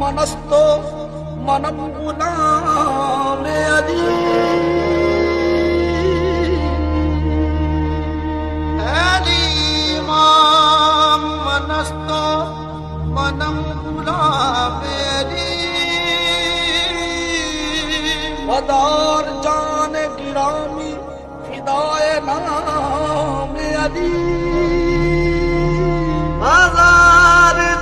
मनस्तो मनम गुलाम अली। अलीमा मनस्तो मनम गुलाम अली। वदार जान गिरामी फिदाए नाम अली। हज़ार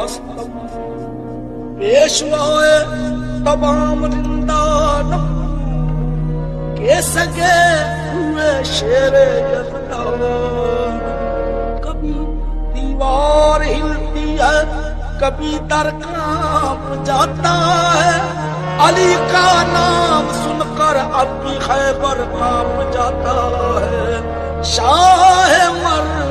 हस्तम तमाम रिंदानम के सगे हुए शेरे कभी दीवार हिलती है, कभी दर काँप जाता है। अली का नाम सुनकर अब भी खैबर काँप जाता है। शाह मर